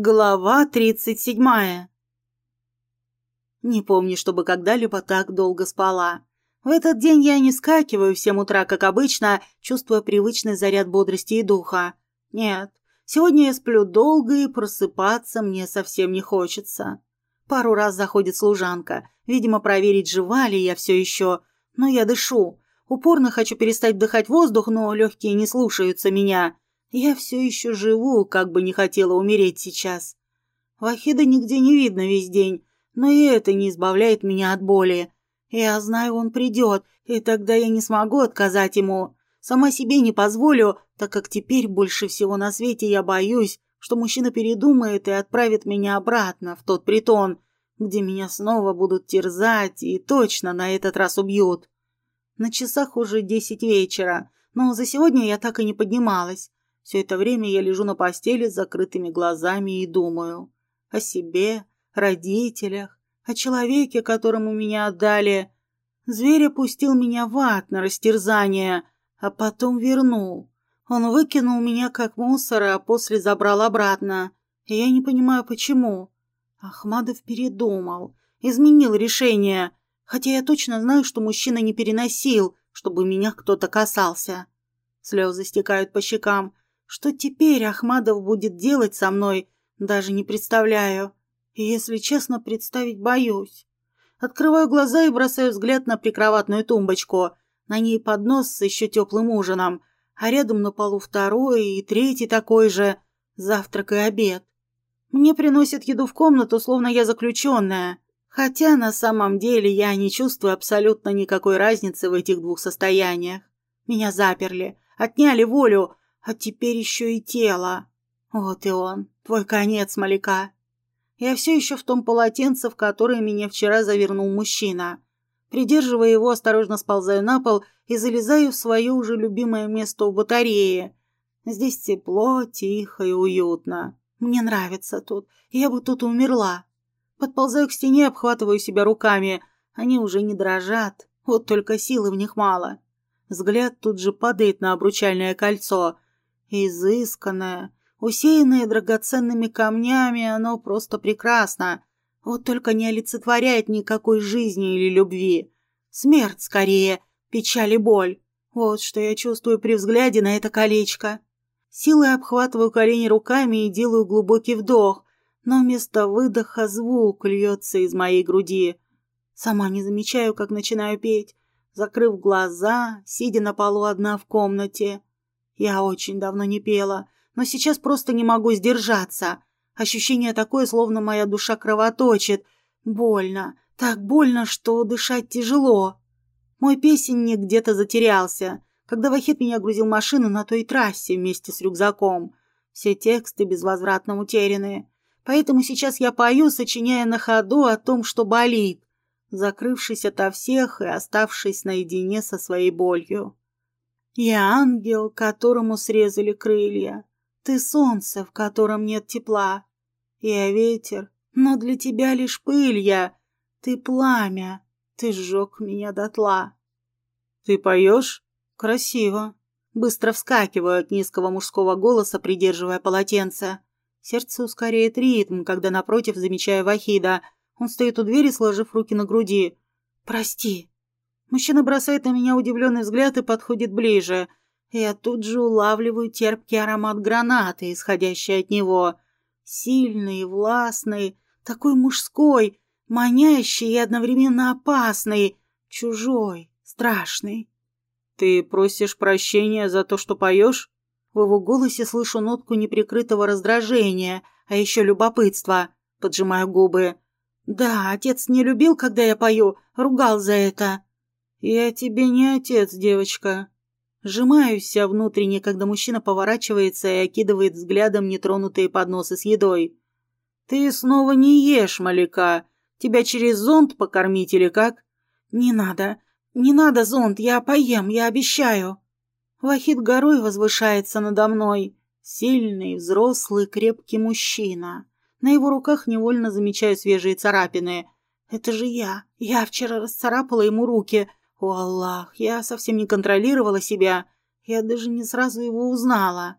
Глава тридцать седьмая. Не помню, чтобы когда-либо так долго спала. В этот день я не скакиваю в семь утра, как обычно, чувствуя привычный заряд бодрости и духа. Нет, сегодня я сплю долго и просыпаться мне совсем не хочется. Пару раз заходит служанка, видимо, проверить, жива ли я все еще. Но я дышу. Упорно хочу перестать вдыхать воздух, но легкие не слушаются меня. Я все еще живу, как бы не хотела умереть сейчас. Вахида нигде не видно весь день, но и это не избавляет меня от боли. Я знаю, он придет, и тогда я не смогу отказать ему. Сама себе не позволю, так как теперь больше всего на свете я боюсь, что мужчина передумает и отправит меня обратно в тот притон, где меня снова будут терзать и точно на этот раз убьют. На часах уже десять вечера, но за сегодня я так и не поднималась. Все это время я лежу на постели с закрытыми глазами и думаю о себе, родителях, о человеке, которому меня отдали. Зверь опустил меня в ад на растерзание, а потом вернул. Он выкинул меня как мусора, а после забрал обратно. И я не понимаю, почему. Ахмадов передумал, изменил решение, хотя я точно знаю, что мужчина не переносил, чтобы меня кто-то касался. Слезы стекают по щекам, что теперь Ахмадов будет делать со мной, даже не представляю. И, если честно, представить боюсь. Открываю глаза и бросаю взгляд на прикроватную тумбочку. На ней поднос с еще теплым ужином, а рядом на полу второй и третий такой же. Завтрак и обед. Мне приносят еду в комнату, словно я заключенная. Хотя на самом деле я не чувствую абсолютно никакой разницы в этих двух состояниях. Меня заперли, отняли волю, а теперь еще и тело. Вот и он, твой конец, Маляка. Я все еще в том полотенце, в которое меня вчера завернул мужчина. Придерживая его, осторожно сползаю на пол и залезаю в свое уже любимое место у батареи. Здесь тепло, тихо и уютно. Мне нравится тут. Я бы тут умерла. Подползаю к стене, обхватываю себя руками. Они уже не дрожат. Вот только силы в них мало. Взгляд тут же падает на обручальное кольцо — Изысканное, усеянное драгоценными камнями, оно просто прекрасно. Вот только не олицетворяет никакой жизни или любви. Смерть, скорее, печаль и боль. Вот что я чувствую при взгляде на это колечко. Силой обхватываю колени руками и делаю глубокий вдох, но вместо выдоха звук льется из моей груди. Сама не замечаю, как начинаю петь, закрыв глаза, сидя на полу одна в комнате. Я очень давно не пела, но сейчас просто не могу сдержаться. Ощущение такое, словно моя душа кровоточит. Больно, так больно, что дышать тяжело. Мой песенник где-то затерялся, когда Вахид меня грузил машину на той трассе вместе с рюкзаком. Все тексты безвозвратно утеряны. Поэтому сейчас я пою, сочиняя на ходу о том, что болит, закрывшись ото всех и оставшись наедине со своей болью. Я ангел, которому срезали крылья. Ты солнце, в котором нет тепла. Я ветер, но для тебя лишь пыль я. Ты пламя, ты сжег меня дотла. Ты поешь? Красиво. Быстро вскакиваю от низкого мужского голоса, придерживая полотенце. Сердце ускоряет ритм, когда напротив замечаю Вахида. Он стоит у двери, сложив руки на груди. «Прости», Мужчина бросает на меня удивленный взгляд и подходит ближе. Я тут же улавливаю терпкий аромат гранаты, исходящий от него. Сильный, властный, такой мужской, манящий и одновременно опасный, чужой, страшный. «Ты просишь прощения за то, что поешь?» В его голосе слышу нотку неприкрытого раздражения, а еще любопытства. Поджимаю губы. «Да, отец не любил, когда я пою, ругал за это». «Я тебе не отец, девочка». Сжимаюсь внутренне, когда мужчина поворачивается и окидывает взглядом нетронутые подносы с едой. «Ты снова не ешь, Маляка. Тебя через зонт покормить или как?» «Не надо. Не надо зонт. Я поем, я обещаю». Вахид горой возвышается надо мной. Сильный, взрослый, крепкий мужчина. На его руках невольно замечаю свежие царапины. Это же я. Я вчера расцарапала ему руки. О, Аллах, я совсем не контролировала себя. Я даже не сразу его узнала.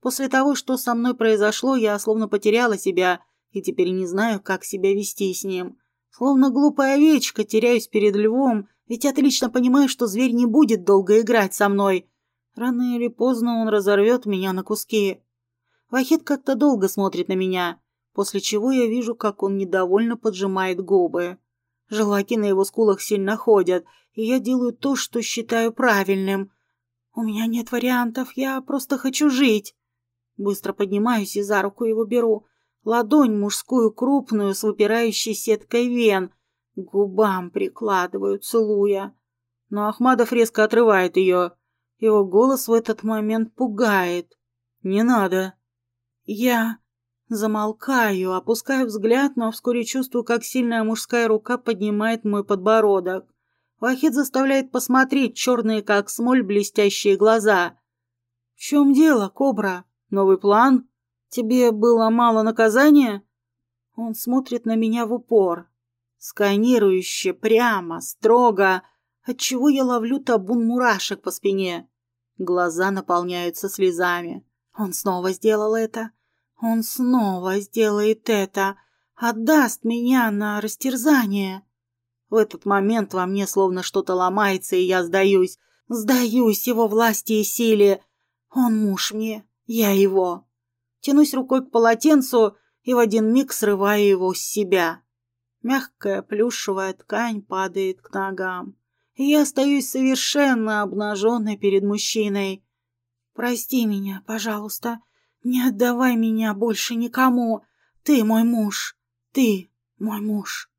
После того, что со мной произошло, я словно потеряла себя и теперь не знаю, как себя вести с ним. Словно глупая овечка теряюсь перед львом, ведь отлично понимаю, что зверь не будет долго играть со мной. Рано или поздно он разорвет меня на куски. Вахид как-то долго смотрит на меня, после чего я вижу, как он недовольно поджимает губы. Желаки на его скулах сильно ходят, и я делаю то, что считаю правильным. У меня нет вариантов, я просто хочу жить. Быстро поднимаюсь и за руку его беру. Ладонь мужскую крупную с выпирающей сеткой вен. Губам прикладываю, целуя. Но Ахмадов резко отрывает ее. Его голос в этот момент пугает. «Не надо». Я замолкаю, опускаю взгляд, но вскоре чувствую, как сильная мужская рука поднимает мой подбородок. Вахид заставляет посмотреть черные, как смоль, блестящие глаза. «В чем дело, Кобра?» Новый план? Тебе было мало наказания? Он смотрит на меня в упор. Сканирующе, прямо, строго, отчего я ловлю табун мурашек по спине. Глаза наполняются слезами. Он снова сделал это. Он снова сделает это. Отдаст меня на растерзание. В этот момент во мне словно что-то ломается, и я сдаюсь. Сдаюсь его власти и силе. Он муж мне, я его. Тянусь рукой к полотенцу и в один миг срываю его с себя. Мягкая плюшевая ткань падает к ногам. И я остаюсь совершенно обнаженной перед мужчиной. «Прости меня, пожалуйста. Не отдавай меня больше никому. Ты мой муж. Ты мой муж».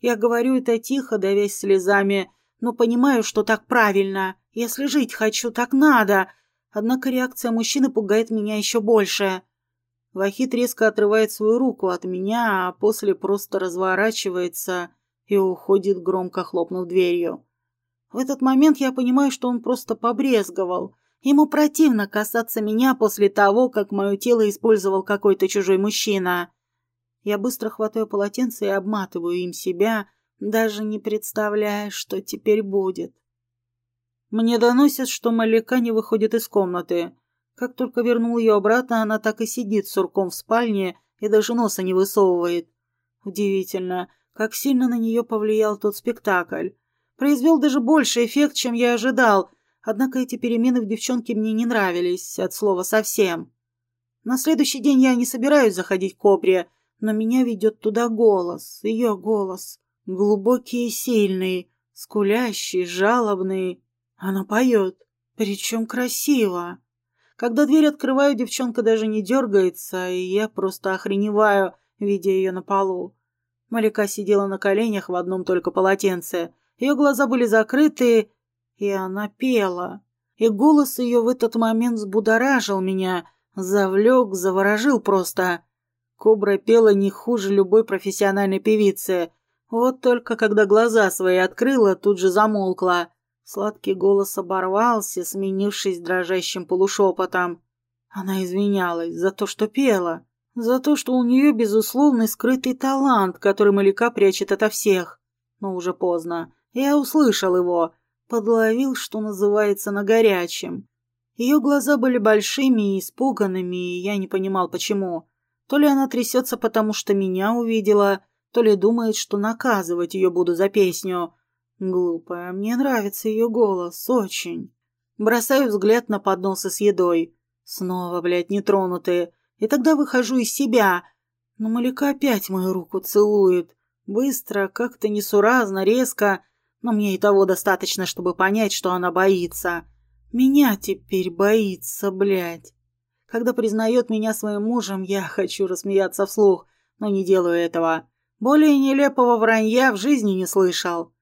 Я говорю это тихо, давясь слезами, но понимаю, что так правильно. Если жить хочу, так надо. Однако реакция мужчины пугает меня еще больше. Вахид резко отрывает свою руку от меня, а после просто разворачивается и уходит, громко хлопнув дверью. В этот момент я понимаю, что он просто побрезговал. Ему противно касаться меня после того, как мое тело использовал какой-то чужой мужчина. Я быстро хватаю полотенце и обматываю им себя, даже не представляя, что теперь будет. Мне доносят, что Малика не выходит из комнаты. Как только вернул ее обратно, она так и сидит сурком в спальне и даже носа не высовывает. Удивительно, как сильно на нее повлиял тот спектакль. Произвел даже больше эффект, чем я ожидал, однако эти перемены в девчонке мне не нравились, от слова совсем. На следующий день я не собираюсь заходить к Кобре, но меня ведет туда голос, ее голос, глубокий и сильный, скулящий, жалобный. Она поет, причем красиво. Когда дверь открываю, девчонка даже не дергается, и я просто охреневаю, видя ее на полу. Малика сидела на коленях в одном только полотенце. Ее глаза были закрыты, и она пела. И голос ее в этот момент взбудоражил меня, завлек, заворожил просто. Кобра пела не хуже любой профессиональной певицы. Вот только когда глаза свои открыла, тут же замолкла. Сладкий голос оборвался, сменившись дрожащим полушепотом. Она извинялась за то, что пела, за то, что у нее безусловный скрытый талант, который Маляка прячет ото всех. Но уже поздно. Я услышал его, подловил, что называется, на горячем. Ее глаза были большими и испуганными, и я не понимал, почему. То ли она трясется, потому что меня увидела, то ли думает, что наказывать ее буду за песню. Глупая, мне нравится ее голос, очень. Бросаю взгляд на подносы с едой. Снова, блядь, нетронутые. И тогда выхожу из себя. Но Малика опять мою руку целует. Быстро, как-то несуразно, резко. Но мне и того достаточно, чтобы понять, что она боится. Меня теперь боится, блядь. Когда признает меня своим мужем, я хочу рассмеяться вслух, но не делаю этого. Более нелепого вранья в жизни не слышал.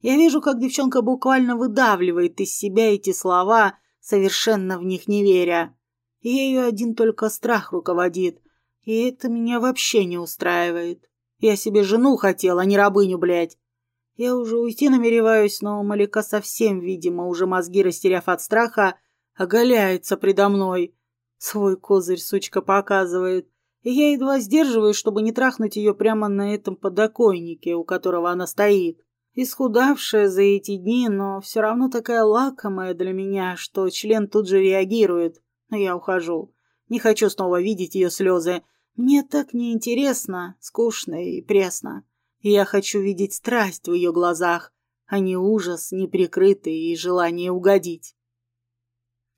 Я вижу, как девчонка буквально выдавливает из себя эти слова, совершенно в них не веря. Ею один только страх руководит, и это меня вообще не устраивает. Я себе жену хотела, а не рабыню, блядь. Я уже уйти намереваюсь, но Малика совсем, видимо, уже мозги растеряв от страха, оголяется предо мной. Свой козырь сучка показывает, и я едва сдерживаюсь, чтобы не трахнуть ее прямо на этом подоконнике, у которого она стоит. Исхудавшая за эти дни, но все равно такая лакомая для меня, что член тут же реагирует. Но я ухожу. Не хочу снова видеть ее слезы. Мне так неинтересно, скучно и пресно. Я хочу видеть страсть в ее глазах, а не ужас, неприкрытый и желание угодить.